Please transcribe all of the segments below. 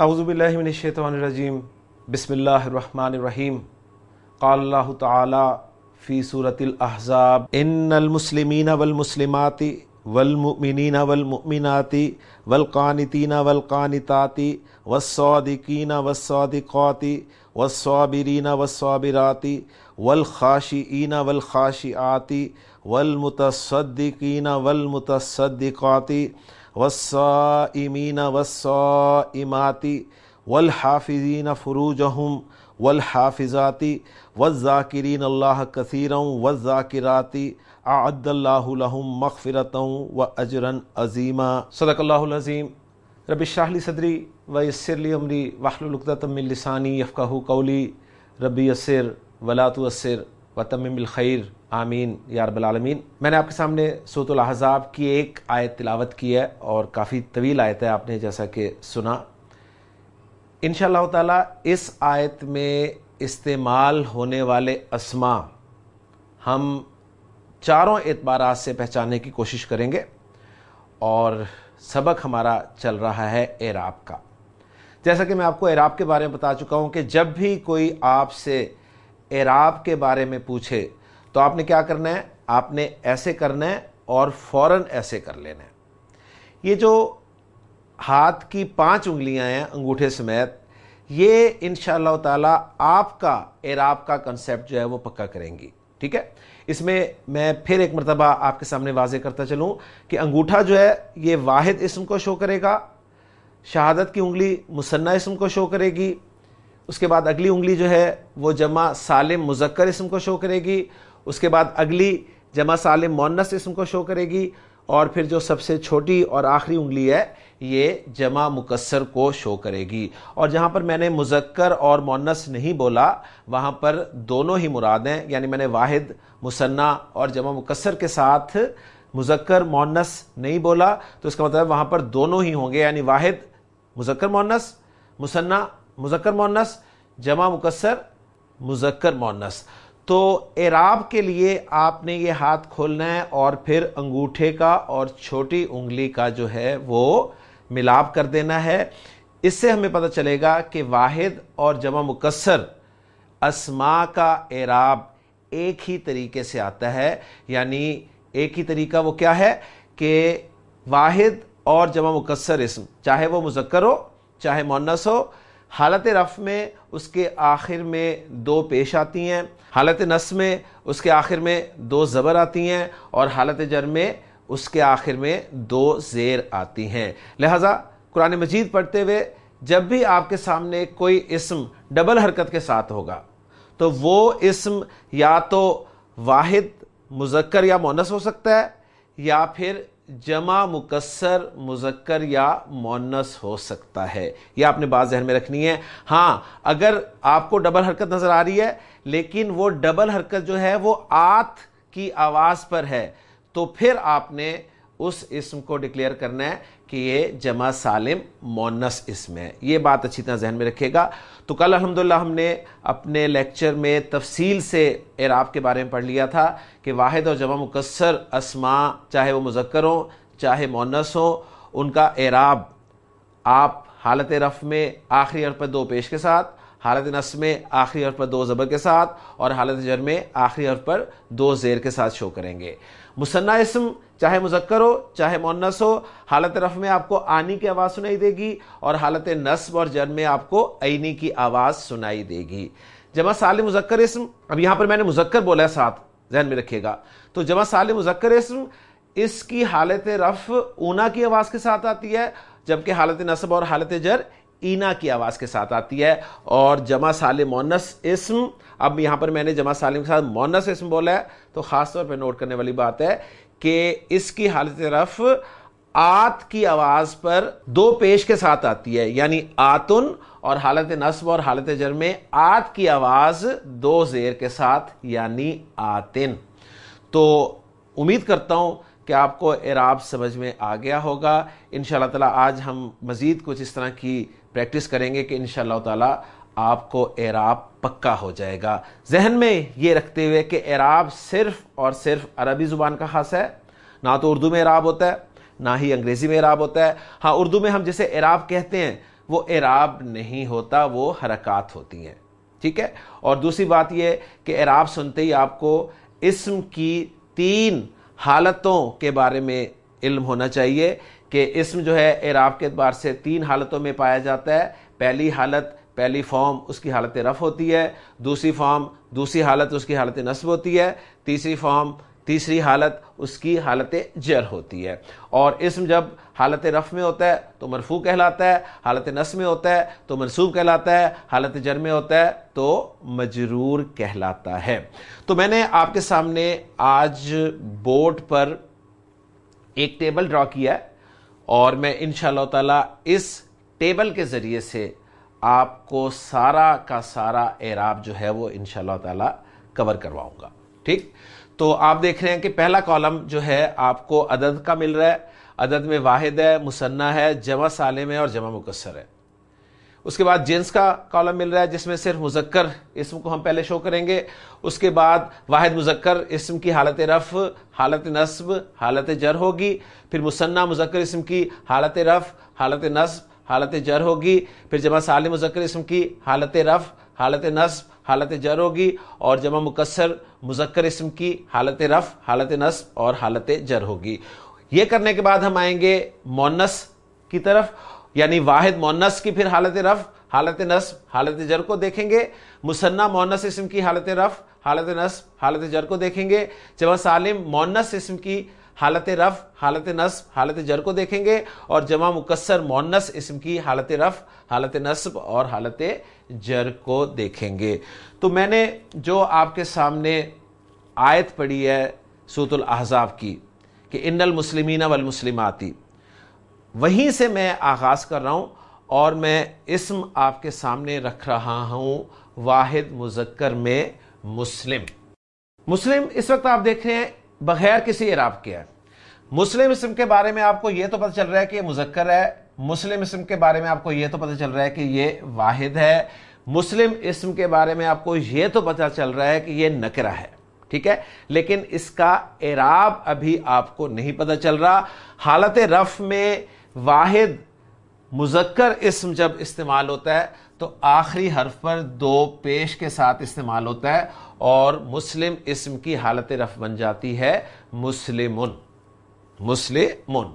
اعوذ باللہ من الشیطان الرجیم، بسم اللہ الرحمن الرحیم۔ قال اللہ تعالی فی سورة الاحزاب، ان المسلمین والمسلمات والمؤمنین والمؤمنات والقانتین والقانتات والصادقین والصادقات والصابرین والصابرات والخاشئین والخاشئات والمتصدقین والمتصدقات والصائمین والصائمات والحافظین فروجہم والحافظات والذاکرین اللہ کثیرا والذاکرات اعد اللہ لہم مغفرتا و اجرا عظیما. صدق اللہ العظیم. رب اشرح لی صدری و یسر لی امری واحلل عقدۃ من لسانی یفقهوا قولی. رب یسر ولا تؤثر وتمم الخیر. آمین یا رب العالمین۔ میں نے آپ کے سامنے سوت الاحزاب کی ایک آیت تلاوت کی ہے اور کافی طویل آیت ہے، آپ نے جیسا کہ سنا۔ انشاءاللہ تعالی اس آیت میں استعمال ہونے والے اسما ہم چاروں اعتبارات سے پہچاننے کی کوشش کریں گے اور سبق ہمارا چل رہا ہے اعراب کا۔ جیسا کہ میں آپ کو اعراب کے بارے میں بتا چکا ہوں کہ جب بھی کوئی آپ سے اعراب کے بارے میں پوچھے تو آپ نے کیا کرنا ہے؟ آپ نے ایسے کرنا ہے اور فوراً ایسے کر لینا ہے۔ یہ جو ہاتھ کی پانچ انگلیاں ہیں، انگوٹھے سمیت، یہ انشاءاللہ تعالی آپ کا اعراب کا کنسیپٹ جو ہے وہ پکا کریں گی۔ ٹھیک ہے؟ اس میں میں پھر ایک مرتبہ آپ کے سامنے واضح کرتا چلوں کہ انگوٹھا جو ہے، یہ واحد اسم کو شو کرے گا، شہادت کی انگلی مسنہ اسم کو شو کرے گی، اس کے بعد اگلی انگلی جو ہے، وہ جمع سالم مذکر اسم کو شو کرے گی اس کے بعد اگلی جمع سالم مونس اسم کو شو کرے گی اور پھر جو سب سے چھوٹی اور آخری انگلی ہے، یہ جمع مکسر کو شو کرے گی۔ اور جہاں پر میں نے مذکر اور مونس نہیں بولا، وہاں پر دونوں ہی مراد ہیں۔ یعنی میں نے واحد مسنہ اور جمع مکسر کے ساتھ مذکر، مونس نہیں بولا، تو اس کا مطلب وہاں پر دونوں ہی ہوں گے۔ یعنی واحد، مذکر، مونس مسنہ مذکر، مونس، جمع، مکسر، مذکر، مونس۔ تو اعراب کے لیے آپ نے یہ ہاتھ کھولنا ہے اور پھر انگوٹھے کا اور چھوٹی انگلی کا جو ہے وہ ملاپ کر دینا ہے۔ اس سے ہمیں پتہ چلے گا کہ واحد اور جمع مکسر اسما کا اعراب ایک ہی طریقے سے آتا ہے۔ یعنی ایک ہی طریقہ وہ کیا ہے کہ واحد اور جمع مکسر اسم، چاہے وہ مذکر ہو، چاہے مونس ہو حالت رف میں اس کے آخر میں دو پیش آتی ہیں، حالت نس میں اس کے آخر میں دو زبر آتی ہیں اور حالت جر میں اس کے آخر میں دو زیر آتی ہیں۔ لہٰذا قرآن مجید پڑھتے ہوئے جب بھی آپ کے سامنے کوئی اسم ڈبل حرکت کے ساتھ ہوگا، تو وہ اسم یا تو واحد، مذکر یا مونس ہو سکتا ہے یا پھر جمع، مکسر، مذکر یا مونس ہو سکتا ہے۔ یہ آپ نے بات ذہن میں رکھنی ہے۔ ہاں اگر آپ کو ڈبل حرکت نظر آ رہی ہے، لیکن وہ ڈبل حرکت جو ہے، وہ آت کی آواز پر ہے، تو پھر آپ نے اس اسم کو ڈکلیئر کرنا ہے۔ کہ یہ جمع سالم مونس اسم ہے۔ یہ بات اچھی طرح ذہن میں رکھے گا۔ تو کل الحمدللہ ہم نے اپنے لیکچر میں تفصیل سے اعراب کے بارے میں پڑھ لیا تھا کہ واحد اور جمع مکسر اسما چاہے وہ مذکر ہوں، چاہے مونس ہوں، ان کا اعراب آپ حالت رف میں آخری عرف دو پیش کے ساتھ حالت نس میں آخری عرف پر دو زبر کے ساتھ اور حالت جر میں آخری عرف پر دو زیر کے ساتھ شو کریں گے۔ مصنع اسم چاہے مذکر ہو، چاہے مونس ہو، حالت رف میں آپ کو آنی کی آواز سنائی دے گی اور حالت نصب اور جر میں آپ کو عینی کی آواز سنائی دے گی۔ جمع سال مذکر اسم، اب یہاں پر میں نے مذکر بولا ہے ساتھ، ذہن میں رکھیے گا۔ تو جمع سال مذکر اسم، اس کی حالت رف اونا کی آواز کے ساتھ آتی ہے، جبکہ حالت نصب اور حالت جر اینا کی آواز کے ساتھ آتی ہے اور جمع سال مونس اسم، اب یہاں پر میں نے جمع سالم کے ساتھ مونس اسم بولا ہے، تو خاص طور پہ نوٹ کرنے والی بات ہے کہ اس کی حالت رف آت کی آواز پر دو پیش کے ساتھ آتی ہے یعنی آتن اور حالت نصب اور حالت جر میں آت کی آواز دو زیر کے ساتھ یعنی آتن۔ تو امید کرتا ہوں کہ آپ کو اعراب سمجھ میں آ گیا ہوگا۔ ان شاء اللہ تعالیٰ آج ہم مزید کچھ اس طرح کی پریکٹس کریں گے کہ ان شاء اللہ تعالیٰ آپ کو اعراب پکا ہو جائے گا۔ ذہن میں یہ رکھتے ہوئے کہ اعراب صرف اور صرف عربی زبان کا خاص ہے، نہ تو اردو میں اعراب ہوتا ہے، نہ ہی انگریزی میں اعراب ہوتا ہے۔ ہاں اردو میں ہم جسے اعراب کہتے ہیں، وہ اعراب نہیں ہوتا، وہ حرکات ہوتی ہیں۔ ٹھیک ہے؟ اور دوسری بات یہ کہ اعراب سنتے ہی آپ کو اسم کی تین حالتوں کے بارے میں علم ہونا چاہیے۔ کہ اسم جو ہے اعراب کے اعتبار سے تین حالتوں میں پایا جاتا ہے۔ پہلی حالت، پہلی فارم، اس کی حالت رف ہوتی ہے۔ دوسری فارم، دوسری حالت، اس کی حالت نصب ہوتی ہے۔ تیسری فارم، تیسری حالت، اس کی حالت جر ہوتی ہے۔ اور اسم جب حالت رف میں ہوتا ہے تو مرفوع کہلاتا ہے، حالت نصب میں ہوتا ہے تو منصوب کہلاتا ہے، حالت جر میں ہوتا ہے تو مجرور کہلاتا ہے۔ تو میں نے آپ کے سامنے آج بورڈ پر ایک ٹیبل ڈرا کیا ہے۔ اور میں ان شاء اللہ تعالیٰ اس ٹیبل کے ذریعے سے آپ کو سارا کا سارا اعراب جو ہے وہ ان شاء اللہ تعالیٰ کور کرواؤں گا۔ ٹھیک؟ تو آپ دیکھ رہے ہیں کہ پہلا کالم جو ہے آپ کو عدد کا مل رہا ہے، عدد میں واحد ہے مصنح ہے، جمع سالم ہے اور جمع مکسر ہے۔ اس کے بعد جنس کا کالم مل رہا ہے، جس میں صرف مذکر اسم کو ہم پہلے شو کریں گے۔ اس کے بعد واحد مذکر اسم کی حالت رف حالت نصب، حالت جر ہوگی۔ پھر مسنہ مذکر اسم کی حالت رف حالت نصب، حالت جر ہوگی۔ پھر جمع سالم مذکر اسم کی حالت رف حالت نصب، حالت جر ہوگی۔ اور جمع مکسر مذکر اسم کی حالت رف حالت نصب اور حالت جر ہوگی۔ یہ کرنے کے بعد ہم آئیں گے مونس کی طرف۔ یعنی واحد مونس کی پھر حالت رف حالت نصب، حالت جر کو دیکھیں گے۔ مسنہ مونس اسم کی حالت رف حالت نصب، حالت جر کو دیکھیں گے۔ جمع سالم مونس اسم کی حالت رف حالت نصب، حالت جر کو دیکھیں گے۔ اور جمع مکسر مونس اسم کی حالت رف حالت نصب اور حالت جر کو دیکھیں گے۔ تو میں نے جو آپ کے سامنے آیت پڑھی ہے سوت الاحزاب کی کہ ان المسلمین والمسلماتی وہیں سے میں آغاز کر رہا ہوں اور میں اسم آپ کے سامنے رکھ رہا ہوں، واحد مذکر میں مسلم۔ مسلم اس وقت آپ دیکھ رہے ہیں، بغیر کسی عراب کے ہے مسلم اسم کے بارے میں آپ کو یہ تو پتہ چل رہا ہے کہ یہ مذکر ہے۔ مسلم اسم کے بارے میں آپ کو یہ تو پتہ چل رہا ہے کہ یہ واحد ہے۔ مسلم اسم کے بارے میں آپ کو یہ تو پتہ چل رہا ہے کہ یہ نکرہ ہے۔ ٹھیک ہے؟ لیکن اس کا اعراب ابھی آپ کو نہیں پتہ چل رہا۔ حالت رف میں واحد مذکر اسم جب استعمال ہوتا ہے تو آخری حرف پر دو پیش کے ساتھ استعمال ہوتا ہے اور مسلم اسم کی حالت رف بن جاتی ہے مسلمن مسلمن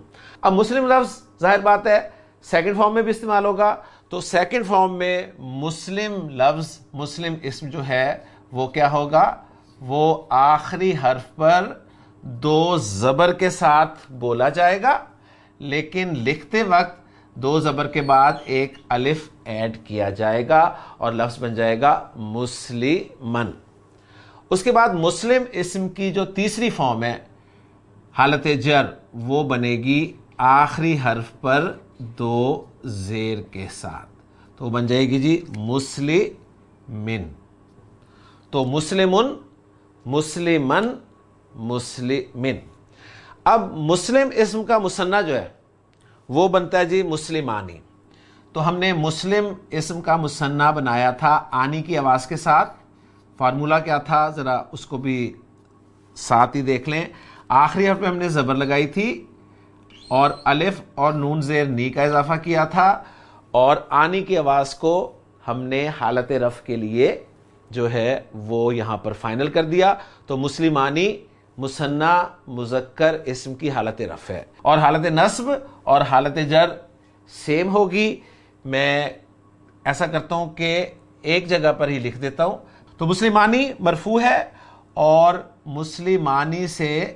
اب مسلم لفظ ظاہر بات ہے سیکنڈ فارم میں بھی استعمال ہوگا۔ تو سیکنڈ فارم میں مسلم لفظ، مسلم اسم جو ہے، وہ کیا ہوگا؟ وہ آخری حرف پر دو زبر کے ساتھ بولا جائے گا۔ لیکن لکھتے وقت دو زبر کے بعد ایک الف ایڈ کیا جائے گا اور لفظ بن جائے گا مسلمن۔ اس کے بعد مسلم اسم کی جو تیسری فارم ہے، حالت جر، وہ بنے گی آخری حرف پر دو زیر کے ساتھ۔ تو بن جائے گی جی مسلمن۔ تو مسلمن مسلمن مسلمن۔ اب مسلم اسم کا مسنہ جو ہے، وہ بنتا ہے جی مسلمانی۔ تو ہم نے مسلم اسم کا مسنہ بنایا تھا آنی کی آواز کے ساتھ۔ فارمولہ کیا تھا؟ ذرا اس کو بھی ساتھ ہی دیکھ لیں۔ آخری حرف پہ ہم نے زبر لگائی تھی اور الف اور نون زیر نی کا اضافہ کیا تھا۔ اور آنی کی آواز کو ہم نے حالت رف کے لیے جو ہے، وہ یہاں پر فائنل کر دیا۔ تو مسلمانی مسنہ مذکر اسم کی حالت رف ہے۔ اور حالت نصب اور حالت جر سیم ہوگی۔ میں ایسا کرتا ہوں کہ ایک جگہ پر ہی لکھ دیتا ہوں۔ تو مسلمانی مرفوع ہے اور مسلمانی سے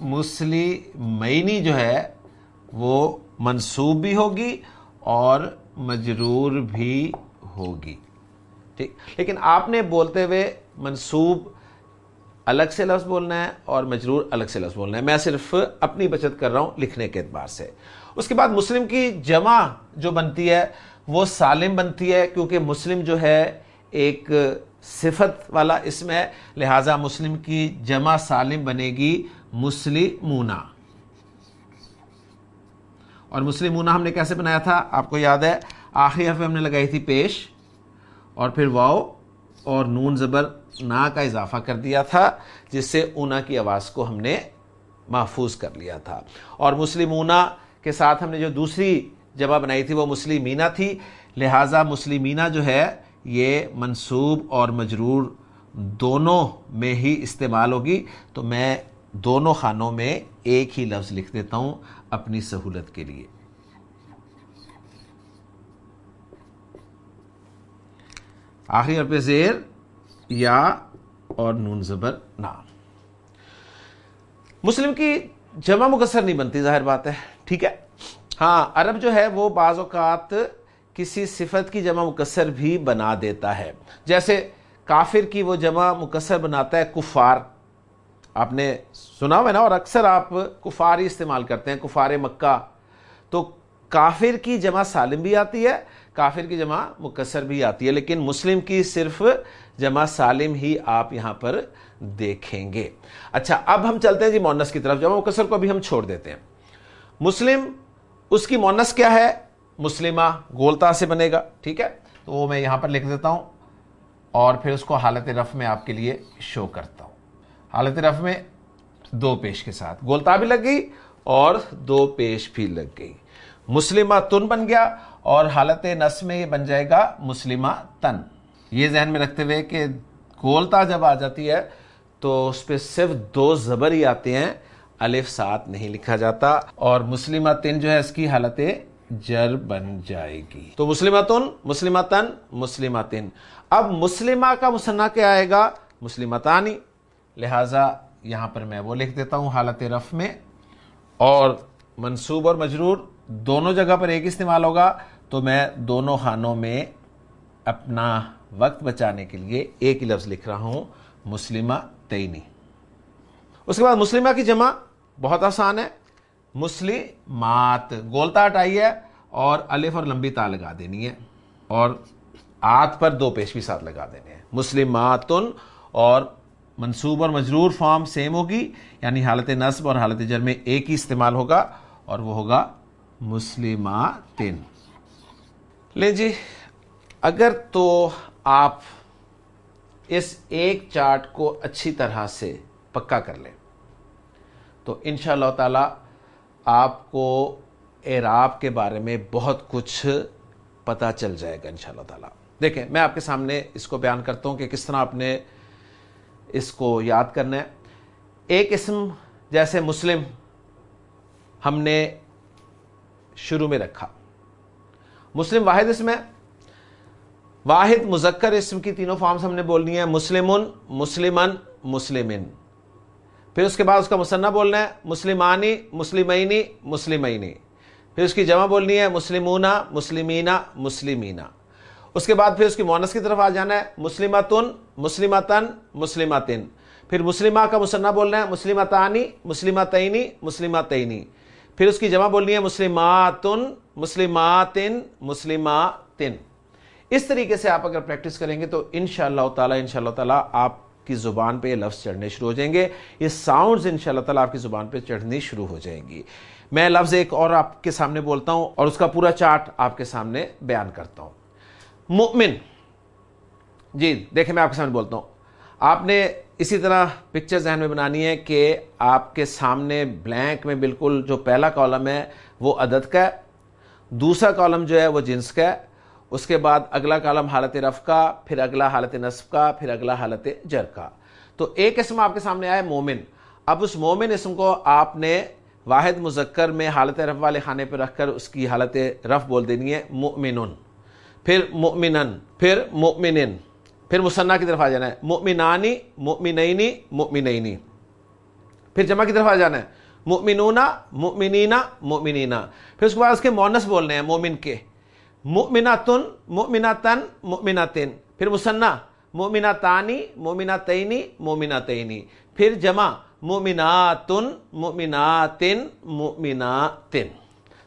مسلمینی جو ہے وہ منصوب بھی ہوگی اور مجرور بھی ہوگی۔ ٹھیک۔ لیکن آپ نے بولتے ہوئے منصوب الگ سے لفظ بولنا ہے اور مجرور الگ سے لفظ بولنا ہے۔ میں صرف اپنی بچت کر رہا ہوں لکھنے کے اعتبار سے۔ اس کے بعد مسلم کی جمع جو بنتی ہے، وہ سالم بنتی ہے کیونکہ مسلم جو ہے ایک صفت والا اسم ہے۔ لہذا مسلم کی جمع سالم بنے گی مسلمونا۔ اور مسلمونا ہم نے کیسے بنایا تھا؟ آپ کو یاد ہے، آخری حرف ہم نے لگائی تھی پیش اور پھر واؤ اور نون زبر نا کا اضافہ کر دیا تھا، جس سے اونا کی آواز کو ہم نے محفوظ کر لیا تھا۔ اور مسلم اونا کے ساتھ ہم نے جو دوسری جمع بنائی تھی، وہ مسلمینا تھی۔ لہٰذا مسلمینا جو ہے، یہ منصوب اور مجرور دونوں میں ہی استعمال ہوگی۔ تو میں دونوں خانوں میں ایک ہی لفظ لکھ دیتا ہوں اپنی سہولت کے لیے۔ آخری اور پہ زیر۔ یا اور نون زبر نام مسلم کی جمع مقصر نہیں بنتی، ظاہر بات ہے۔ ٹھیک ہے۔ ہاں عرب جو ہے وہ بعض اوقات کسی صفت کی جمع مقصر بھی بنا دیتا ہے۔ جیسے کافر کی وہ جمع مقصر بناتا ہے کفار۔ آپ نے سنا ہوا نا، اور اکثر آپ کفار ہی استعمال کرتے ہیں، کفار مکہ۔ تو کافر کی جمع سالم بھی آتی ہے، کافر کی جمع مکسر بھی آتی ہے۔ لیکن مسلم کی صرف جمع سالم ہی آپ یہاں پر دیکھیں گے۔ اچھا اب ہم چلتے ہیں جی مونس کی طرف۔ جمع مکسر کو ابھی ہم چھوڑ دیتے ہیں۔ مسلم، اس کی مونس کیا ہے؟ مسلمہ گولتا سے بنے گا، ٹھیک ہے؟ تو وہ میں یہاں پر لکھ دیتا ہوں اور پھر اس کو حالت رف میں آپ کے لیے شو کرتا ہوں۔ حالت رف میں دو پیش کے ساتھ۔ گولتا بھی لگ گئی اور دو پیش بھی لگ گئی۔ مسلمہ تن بن گیا اور حالت نس میں یہ بن جائے گا مسلمہ تن۔ یہ ذہن میں رکھتے ہوئے کہ گولتا جب آ جاتی ہے، تو اس پہ صرف دو زبر ہی آتے ہیں۔ الف سات نہیں لکھا جاتا اور مسلمہ تن جو ہے، اس کی حالت جر بن جائے گی۔ تو مسلمہ تن مسلمہ تن اب مسلمہ کا مسنہ کیا آئے گا؟ مسلمہ تانی لہذا یہاں پر میں وہ لکھ دیتا ہوں حالت رف میں۔ اور منصوب اور مجرور دونوں جگہ پر ایک استعمال ہوگا، تو میں دونوں خانوں میں اپنا وقت بچانے کے لیے ایک ہی لفظ لکھ رہا ہوں، مسلمہ تینی۔ اس کے بعد مسلمہ کی جمع بہت آسان ہے۔ مسلمات گولتا ہٹائی ہے اور الف اور لمبی تا لگا دینی ہے اور آت پر دو پیش بھی ساتھ لگا دینے ہیں۔ مسلماتن اور منصوب اور مجرور فارم سیم ہوگی یعنی حالت نصب اور حالت جر میں ایک ہی استعمال ہوگا اور وہ ہوگا مسلماتن۔ لیں جی اگر تو آپ اس ایک چارٹ کو اچھی طرح سے پکا کر لیں۔ تو ان شاء اللہ تعالی آپ کو اعراب کے بارے میں بہت کچھ پتا چل جائے گا ان شاء اللہ تعالی۔ دیکھیں، میں آپ کے سامنے اس کو بیان کرتا ہوں کہ کس طرح آپ نے اس کو یاد کرنا ہے۔ ایک اسم جیسے مسلم ہم نے شروع میں رکھا۔ مسلم واحد اسم ہے واحد مذکر اسم کی تینوں فارمز ہم نے بولنی ہے مسلم مسلمن مسلمن۔ پھر اس کے بعد اس کا مسنہ بولنا ہے، مسلمانی، مسلمینی مسلمینی۔ پھر اس کی جمع بولنی ہے مسلمونہ مسلمینہ مسلمینہ۔ اس کے بعد پھر اس کی مونس کی طرف آ جانا ہے، مسلمتن مسلمتن مسلمتن۔ پھر مسلمہ کا مسنہ بولنا ہے، مسلمتانی، مسلمتینی مسلمتینی۔ پھر اس کی جمع بولنی ہے، مسلماتن مسلماتن مسلماتن۔ اس طریقے سے آپ اگر پریکٹس کریں گے تو ان شاء اللہ تعالیٰ ان شاء اللہ تعالیٰ آپ کی زبان پہ یہ لفظ چڑھنے شروع ہو جائیں گے۔ یہ ساؤنڈز ان شاء اللہ تعالیٰ آپ کی زبان پہ چڑھنی شروع ہو جائیں گی۔ میں لفظ ایک اور آپ کے سامنے بولتا ہوں اور اس کا پورا چارٹ آپ کے سامنے بیان کرتا ہوں۔ مؤمن جی دیکھیں میں آپ کے سامنے بولتا ہوں۔ آپ نے اسی طرح پکچر ذہن میں بنانی ہے کہ آپ کے سامنے بلینک میں بالکل جو پہلا کالم ہے وہ عدد کا ہے، دوسرا کالم جو ہے وہ جنس کا ہے۔ اس کے بعد اگلا کالم حالت رف کا، پھر اگلا حالت نصف کا، پھر اگلا حالت جر کا۔ تو ایک اسم آپ کے سامنے آیا مومن۔ اب اس مومن اسم کو آپ نے واحد مذکر میں حالت رف والے خانے پہ رکھ کر اس کی حالت رف بول دینی ہے، مؤمنن۔ پھر مؤمنن پھر مؤمنن۔ پھر مسنہ کی طرف آ جانا ہے، مؤمنانی، مؤمنینی مؤمنینی۔ پھر جمع کی طرف آ جانا ہے، مؤمنونا، مؤمنینا مؤمنینا۔ پھر اس کے بعد اس کے مونس بولنے ہیں، مومن کے۔ مؤمناتن مؤمناتن مؤمناتن پھر مسنہ، مؤمناتانی، مؤمناتینی مؤمناتینی۔ پھر جمع، مؤمناتن مؤمناتن مؤمناتن۔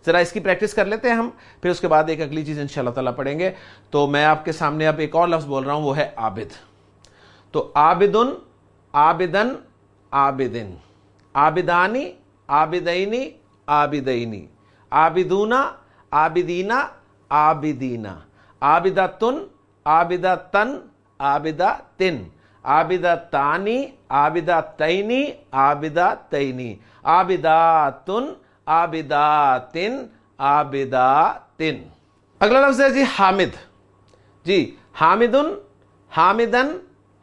ذرا اس کی پریکٹس کر لیتے ہیں ہم، پھر اس کے بعد ایک اگلی چیز ان شاء اللہ تعالیٰ پڑھیں گے۔ تو میں آپ کے سامنے اب ایک اور لفظ بول رہا ہوں، وہ ہے عابد۔ تو عابدن عابدن عابدن۔ عابدانی، عابدینی عابدینی۔ عابدونا، عابدینا آبدینہ آبدہ تن آبدہ تن آبدہ تن آبدہ تانی آبدہ تینی آبدہ تینی آبدہ تن آبدہ تن آبدہ تن اگلا لفظ ہے جی حامد. جی حامدن حامدن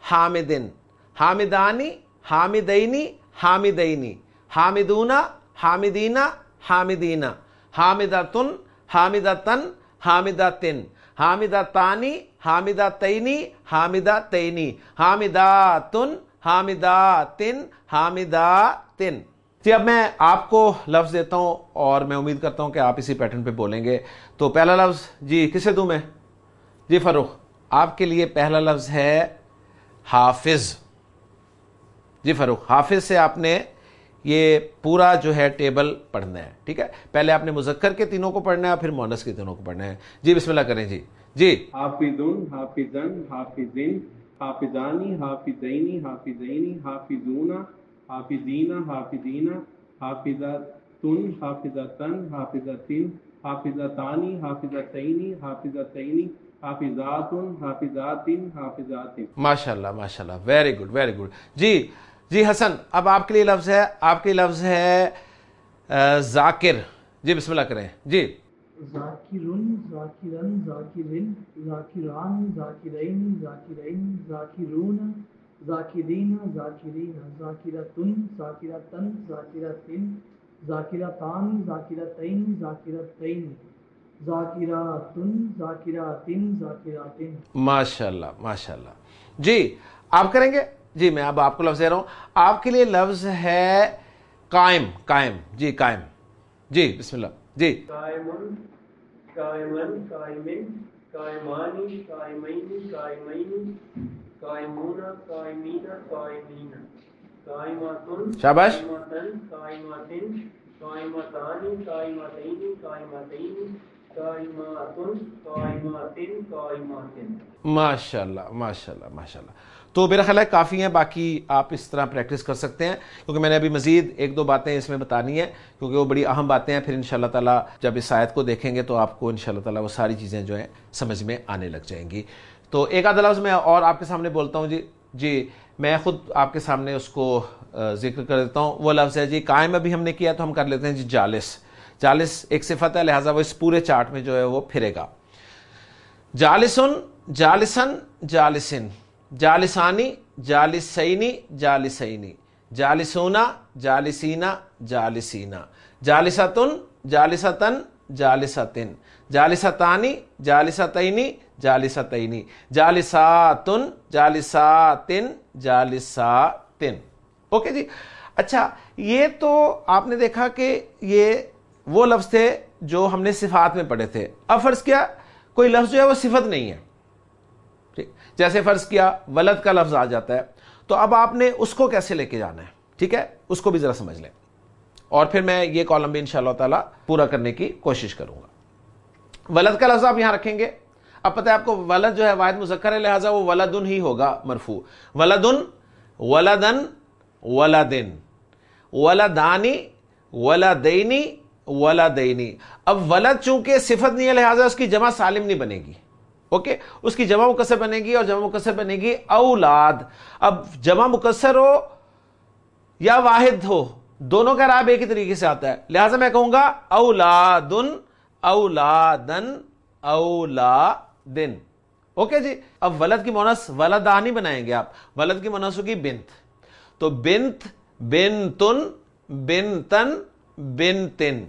حامدن. حامدانی، حامدینی حامدینی. حامدونہ حامدینا حامدینا. حامدہ تن حامدہ تن حامدہ تن، حامدہ تانی، حامدہ تینی حامدہ تینی حامدہ تن حامدہ تن حامدہ تن۔ جی اب میں آپ کو لفظ دیتا ہوں اور میں امید کرتا ہوں کہ آپ اسی پیٹرن پہ بولیں گے۔ تو پہلا لفظ جی کسے دوں میں؟ جی فروخ آپ کے لیے پہلا لفظ ہے حافظ۔ جی فروخ حافظ سے آپ نے یہ پورا جو ہے ٹیبل پڑھنا ہے ٹھیک ہے؟ پہلے آپ نے مذکر کے تینوں کو پڑھنا ہے پھر مونس کے تینوں کو پڑھنا ہے۔ جی بسم اللہ کریں جی۔ جی۔ حافظن حافظن حافظن حافظانی حافظینی حافظینی حافظون حافظین حافظین حافظتن حافظتن حافظتن حافظتانی حافظتینی حافظتینی حافظاتن حافظاتن حافظاتن۔ ماشاءاللہ ماشاءاللہ۔ ویری گوڈ ویری گوڈ جی جی حسن اب آپ کے لیے لفظ ہے آپ کے لیے لفظ ہے ذاکر۔ جی بسم اللہ کریں۔ جی۔ ذاکرن ذاکرن ذاکرن ذاکران ذاکرین ذاکرین ذاکرون ذاکرین ذاکرین ذاکرتن ذاکرتن ذاکرتن ذاکرتان ذاکرتین ذاکرتین ذاکراتن ذاکراتن ذاکراتن۔ ماشاء اللہ ماشاء اللہ جی آپ کریں گے؟ جی میں اب آپ کو لفظ دے رہا ہوں۔ آپ کے لیے لفظ ہے قائم قائم جی قائم۔ جی بسم اللہ۔ جی۔ شابش ماشاء اللہ ماشاء اللہ ماشاء اللہ تو میرا خیال ہے کافی ہیں، باقی آپ اس طرح پریکٹس کر سکتے ہیں۔ کیونکہ میں نے ابھی مزید ایک دو باتیں اس میں بتانی ہیں، کیونکہ وہ بڑی اہم باتیں ہیں۔ پھر ان شاء اللہ تعالیٰ جب اس آیت کو دیکھیں گے تو آپ کو ان شاء اللہ تعالیٰ وہ ساری چیزیں جو ہیں سمجھ میں آنے لگ جائیں گی۔ تو ایک آدھ لفظ میں اور آپ کے سامنے بولتا ہوں۔ جی جی میں خود آپ کے سامنے اس کو ذکر کر دیتا ہوں۔ وہ لفظ ہے جی قائم ابھی ہم نے کیا تو ہم کر لیتے ہیں جی جالس۔ جالس ایک صفت ہے، لہٰذا وہ اس پورے چارٹ میں جو ہے وہ پھرے گا۔ جالسن جالسن جالسن۔ جالسانی، جالسینی جالسینی، جالسونا، جالسینا جالسینا جالستن جالستن جالستن جالستانی جالستینی جالستینی جالساتن جالساتن جالساتن۔ اوکے جی اچھا یہ تو آپ نے دیکھا کہ یہ وہ لفظ تھے جو ہم نے صفات میں پڑھے تھے۔ اب فرض کیا، کوئی لفظ جو ہے وہ صفت نہیں ہے۔ جیسے فرض کیا ولد کا لفظ آ جاتا ہے، تو اب آپ نے اس کو کیسے لے کے جانا ہے؟ ٹھیک ہے؟ اس کو بھی ذرا سمجھ لیں۔ اور پھر میں یہ کالم بھی ان شاء اللہ تعالیٰ پورا کرنے کی کوشش کروں گا۔ ولد کا لفظ آپ یہاں رکھیں گے۔ اب پتہ ہے آپ کو ولد جو ہے واحد مذکر ہے، لہٰذا وہ ولادن ہی ہوگا مرفوع۔ ولادن ولادن ولادن ولادانی ولادینی ولادینی اب ولد چونکہ صفت نہیں ہے، لہٰذا اس کی جمع سالم نہیں بنے گی۔ اوکے اس کی جمع مکسر بنے گی اور جمع مکسر بنے گی اولاد. اب جمع مکسر ہو یا واحد ہو، دونوں کا راب ایک ہی طریقے سے آتا ہے۔ لہٰذا میں کہوں گا اولادن اولادن اولادن۔ اوکے جی؟ اب ولد کی مونس ولدانی بنائیں گے آپ۔ ولد کی مونس ہوگی بنت۔ تو بنت، بنتن بنتن بنتن۔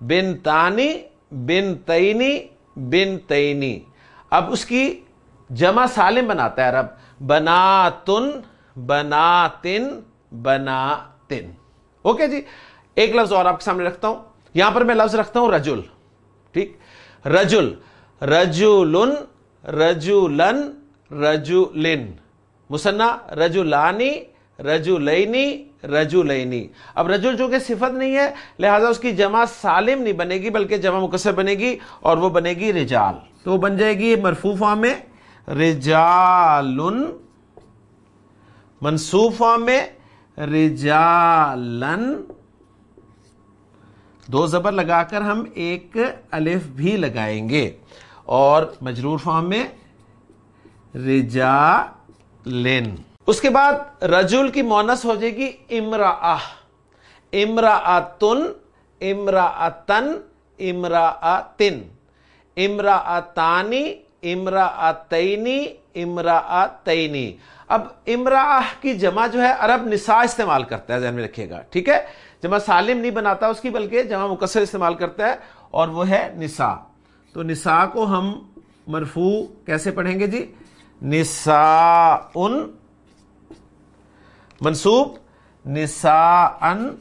بنتانی بنتینی بنتینی اب اس کی جمع سالم بناتا ہے رب بنا تن بنا تن بنا تن اوکے جی ایک لفظ اور آپ کے سامنے رکھتا ہوں۔ یہاں پر میں لفظ رکھتا ہوں رجل، ٹھیک؟ رجل رجولن رجولن رجولن مسنا رجولانی رجولینی رجولینی اب رجول جو کہ صفت نہیں ہے، لہذا اس کی جمع سالم نہیں بنے گی، بلکہ جمع مقصر بنے گی اور وہ بنے گی رجال۔ تو وہ بن جائے گی مرفو فارم میں رجال منصوب فارم میں رجالن۔ دو زبر لگا کر ہم ایک الف بھی لگائیں گے۔ اور مجرور فارم میں رجا لین اس کے بعد رجول کی مونس ہو جائے گی امرا امراطن امراطن امراطن امراطانی امراطینی امراطینی اب امرا کی جمع جو ہے عرب نساء استعمال کرتا ہے، ذہن میں رکھیے گا، ٹھیک ہے؟ جمع سالم نہیں بناتا اس کی، بلکہ جمع مکسر استعمال کرتا ہے اور وہ ہے نساء۔ تو نساء کو ہم مرفوع کیسے پڑھیں گے جی؟ نساء ان منصوب نساء ان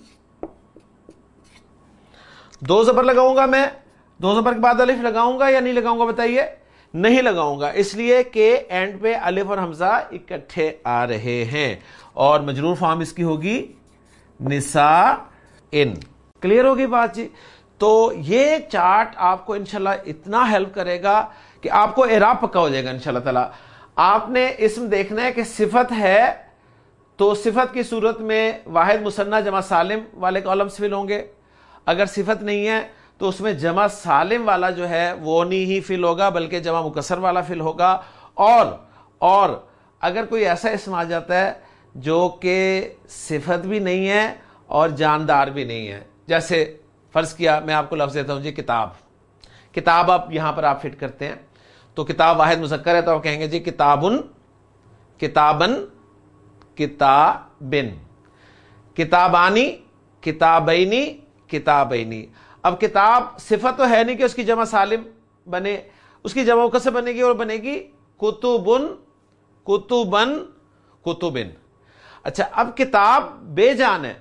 دو زبر لگاؤں گا میں۔ دو زبر کے بعد الف لگاؤں گا یا نہیں لگاؤں گا بتائیے؟ نہیں لگاؤں گا۔ اس لیے کہ اینڈ پہ الف اور حمزہ اکٹھے آ رہے ہیں۔ اور مجرور فارم اس کی ہوگی نسا ان۔ کلیئر ہوگی بات جی؟ تو یہ چارٹ آپ کو انشاءاللہ اتنا ہیلپ کرے گا کہ آپ کو اعراب پکا ہو جائے گا انشاءاللہ تعالی۔ آپ نے اسم دیکھنا ہے کہ صفت ہے تو صفت کی صورت میں واحد مسنہ جمع سالم والے کالم فل ہوں گے۔ اگر صفت نہیں ہے تو اس میں جمع سالم والا جو ہے وہ نہیں ہی فل ہوگا، بلکہ جمع مکسر والا فل ہوگا۔ اور اور اگر کوئی ایسا اسم آ جاتا ہے جو کہ صفت بھی نہیں ہے اور جاندار بھی نہیں ہے۔ جیسے فرض کیا، میں آپ کو لفظ دیتا ہوں جی کتاب۔ کتاب آپ یہاں پر آپ فٹ کرتے ہیں۔ تو کتاب واحد مذکر ہے تو آپ کہیں گے جی کتابن کتابن کتابن۔ کتابانی، کتابینی کتابینی۔ اب کتاب صفت تو ہے نہیں کہ اس کی جمع سالم بنے، اس کی جمع کیسے بنے گی اور بنے گی کتبن کتبن کتبن۔ اچھا اب کتاب بے جان ہے،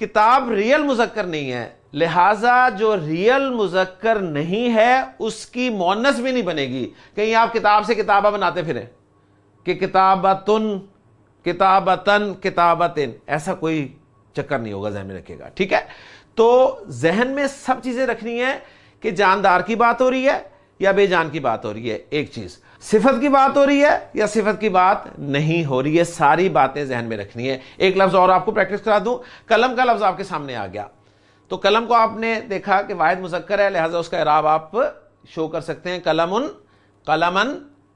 کتاب ریئل مذکر نہیں ہے، لہذا جو ریئل مذکر نہیں ہے، اس کی مونس بھی نہیں بنے گی۔ کہیں آپ کتاب سے کتابہ بناتے پھریں، کہ کتابتن کتابتن کتابتن۔ ایسا کوئی چکر نہیں ہوگا، ذہن میں رکھے گا، ٹھیک ہے؟ تو ذہن میں سب چیزیں رکھنی ہے کہ جاندار کی بات ہو رہی ہے یا بے جان کی بات ہو رہی ہے، ایک چیز۔ صفت کی بات ہو رہی ہے یا صفت کی بات نہیں ہو رہی ہے، ساری باتیں ذہن میں رکھنی ہے ایک لفظ اور آپ کو پریکٹس کرا دوں، قلم کا لفظ آپ کے سامنے آ گیا۔ تو قلم کو آپ نے دیکھا کہ واحد مذکر ہے، لہذا اس کا اعراب آپ شو کر سکتے ہیں۔ قلم قلمن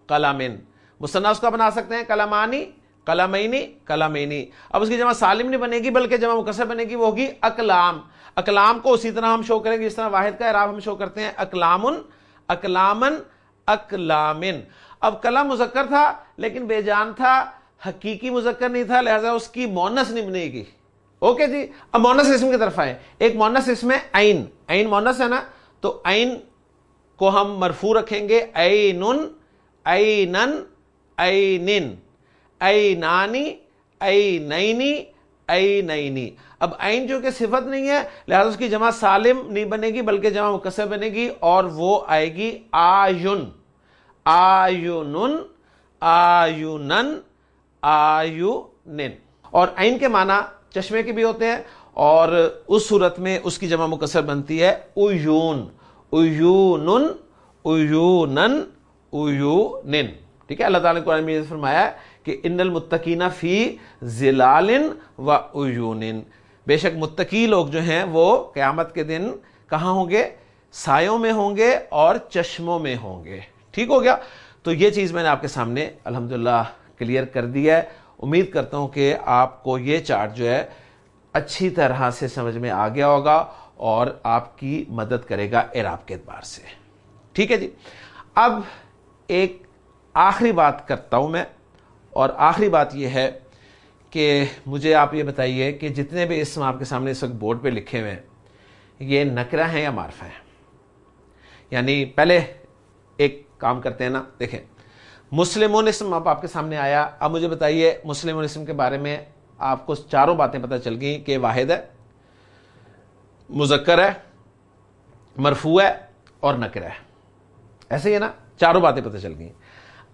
قلمن۔ مسنہ اس کا بنا سکتے ہیں، قلمانی کلامینی کلامینی اب اس کی جمع سالم نہیں بنے گی، بلکہ جمع مکسر بنے گی، وہ ہوگی اکلام اکلام کو اسی طرح ہم شو کریں گے، جس طرح واحد کا اعراب ہم شو کرتے ہیں، اکلامن اکلامن اکلامن۔ اب کلام مذکر تھا، لیکن بے جان تھا، حقیقی مذکر نہیں تھا، لہذا اس کی مونس نہیں بنے گی اوکے جی اب مونس اسم کی طرف آئے ایک مونس اسم ہے عین۔ عین مونس ہے نا؟ تو عین کو ہم مرفو رکھیں گے۔ اینن اینن اینن ای نانی ای اب عین جو کہ صفت نہیں ہے، لہذا اس کی جمع سالم نہیں بنے گی، بلکہ جمع مکسر بنے گی اور وہ آئے گی آیون. آیونن آیونن آیونن. اور عین کے معنی چشمے کے بھی ہوتے ہیں اور اس صورت میں اس کی جمع مکسر بنتی ہے ایون ایونن ایونن ایونن ٹھیک ہے؟ اللہ تعالیٰ نے قرآن میں فرمایا کہ ان المتقین فی زلال و عیون بے شک متقی لوگ جو ہیں وہ قیامت کے دن کہاں ہوں گے؟ سایوں میں ہوں گے اور چشموں میں ہوں گے۔ ٹھیک ہو گیا؟ تو یہ چیز میں نے آپ کے سامنے الحمدللہ کلیئر کر دی ہے۔ امید کرتا ہوں کہ آپ کو یہ چارٹ جو ہے اچھی طرح سے سمجھ میں آ گیا ہوگا اور آپ کی مدد کرے گا ایراب کے اعتبار سے۔ ٹھیک ہے جی؟ اب ایک آخری بات کرتا ہوں میں۔ اور آخری بات یہ ہے کہ مجھے آپ یہ بتائیے کہ جتنے بھی اسم آپ کے سامنے اس وقت بورڈ پہ لکھے ہوئے ہیں، یہ نکرا ہیں یا معرفہ ہیں؟ یعنی پہلے ایک کام کرتے ہیں نا، دیکھیں۔ مسلم اسم اب آپ کے سامنے آیا۔ اب مجھے بتائیے مسلم اسم کے بارے میں آپ کو چاروں باتیں پتہ چل گئیں کہ واحد ہے، مذکر ہے، مرفوع ہے اور نکرا ہے۔ ایسے ہی ہے نا، چاروں باتیں پتہ چل گئی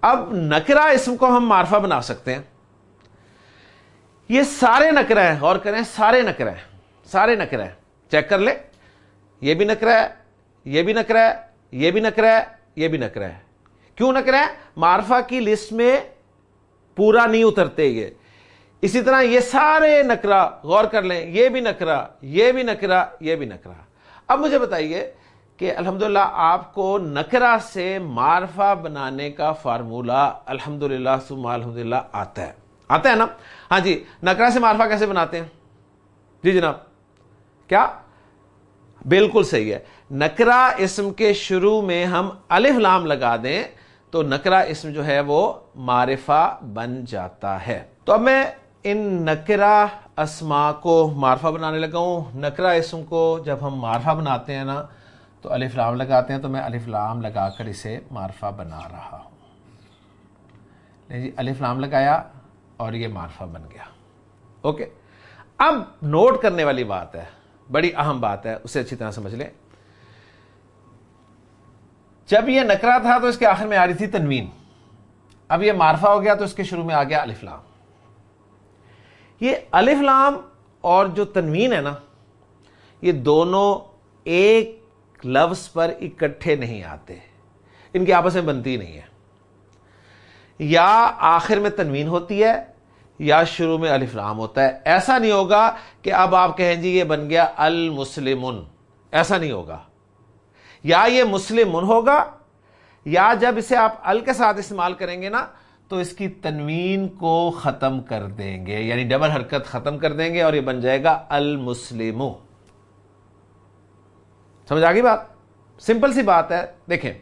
اب نکرا اسم کو ہم معرفہ بنا سکتے ہیں۔ یہ سارے نکرا ہیں اور کریں، سارے نکرا ہیں، سارے نکرا ہیں۔ چیک کر لے یہ بھی نکرا ہے، یہ بھی نکرا ہے، یہ بھی نکرا ہے، یہ بھی نکرا ہے۔ کیوں نکرا ہے؟ معرفہ کی لسٹ میں پورا نہیں اترتے یہ۔ اسی طرح یہ سارے نکرا غور کر لیں، یہ بھی نکرا یہ بھی نکرا یہ بھی نکرا اب مجھے بتائیے کہ الحمدللہ آپ کو نکرا سے معرفہ بنانے کا فارمولہ الحمدللہ سم الحمدللہ آتا ہے۔ آتا ہے نا؟ ہاں جی نکرا سے معرفہ کیسے بناتے ہیں؟ جی جناب، کیا؟ بالکل صحیح ہے۔ نکرا اسم کے شروع میں ہم الف لام لگا دیں تو نکرا اسم جو ہے وہ معرفہ بن جاتا ہے۔ تو اب میں ان نکرا اسما کو معرفہ بنانے لگا ہوں۔ نکرا اسم کو جب ہم معرفہ بناتے ہیں نا تو الف لام لگاتے ہیں تو میں الف لام لگا کر اسے معرفہ بنا رہا ہوں۔ جی الف لام لگایا اور یہ معرفہ بن گیا۔ اوکے۔ اب نوٹ کرنے والی بات ہے، بڑی اہم بات ہے، اسے اچھی طرح سمجھ لیں۔ جب یہ نکرا تھا تو اس کے آخر میں آ رہی تھی تنوین۔ اب یہ معرفہ ہو گیا تو اس کے شروع میں آ گیا الف لام۔ یہ الف لام اور جو تنوین ہے نا، یہ دونوں ایک لفظ پر اکٹھے نہیں آتے۔ ان کی آپس میں بنتی نہیں ہے۔ یا آخر میں تنوین ہوتی ہے یا شروع میں الف لام ہوتا ہے۔ ایسا نہیں ہوگا کہ اب آپ کہیں جی یہ بن گیا المسلمن ایسا نہیں ہوگا۔ یا یہ مسلم ہوگا یا جب اسے آپ ال کے ساتھ استعمال کریں گے نا تو اس کی تنوین کو ختم کر دیں گے۔ یعنی ڈبل حرکت ختم کر دیں گے اور یہ بن جائے گا المسلم سمجھ آ گئی بات؟ سمپل سی بات ہے۔ دیکھیں،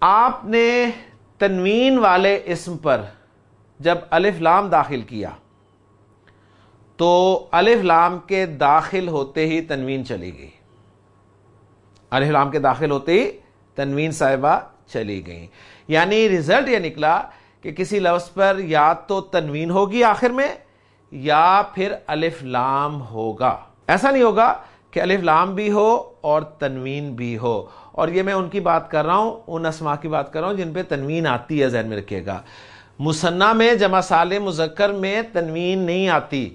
آپ نے تنوین والے اسم پر جب الف لام داخل کیا، تو الف لام کے داخل ہوتے ہی تنوین چلی گئی۔ الف لام کے داخل ہوتے ہی تنوین صاحبہ چلی گئی یعنی ریزلٹ یہ نکلا کہ کسی لفظ پر یا تو تنوین ہوگی آخر میں، یا پھر الف لام ہوگا۔ ایسا نہیں ہوگا کہ الف لام بھی ہو اور تنوین بھی ہو۔ اور یہ میں ان کی بات کر رہا ہوں، ان اسما کی بات کر رہا ہوں جن پہ تنوین آتی ہے ذہن میں رکھیے گا۔ مسنہ میں جمع سال مذکر میں تنوین نہیں آتی۔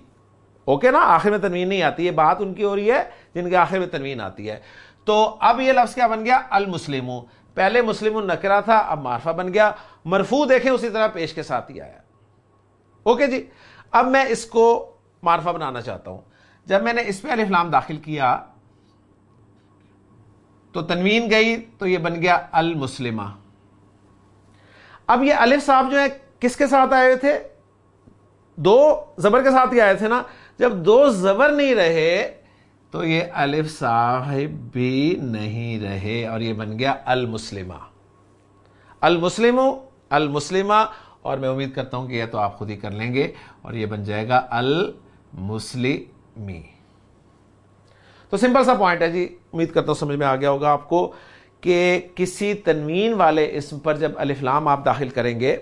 اوکے نا؟ آخر میں تنوین نہیں آتی، یہ بات ان کی ہو رہی ہے جن کے آخر میں تنوین آتی ہے۔ تو اب یہ لفظ کیا بن گیا؟ المسلم۔ پہلے مسلم نکرا تھا، اب معرفہ بن گیا۔ مرفو دیکھیں اسی طرح پیش کے ساتھ ہی آیا۔ اوکے جی؟ اب میں اس کو معرفہ بنانا چاہتا ہوں۔ جب میں نے اس پہ الف لام داخل کیا، تو تنوین گئی، تو یہ بن گیا المسلمہ۔ اب یہ الف صاحب جو ہے، کس کے ساتھ آئے تھے؟ دو زبر کے ساتھ ہی آئے تھے نا۔ جب دو زبر نہیں رہے، تو یہ الف صاحب بھی نہیں رہے، اور یہ بن گیا المسلمہ۔ المسلم المسلمہ، اور میں امید کرتا ہوں کہ یہ تو آپ خود ہی کر لیں گے، اور یہ بن جائے گا المسلمی تو سمپل سا پوائنٹ ہے جی امید کرتا ہوں سمجھ میں آ گیا ہوگا آپ کو کہ کسی تنوین والے اسم پر جب الف لام آپ داخل کریں گے،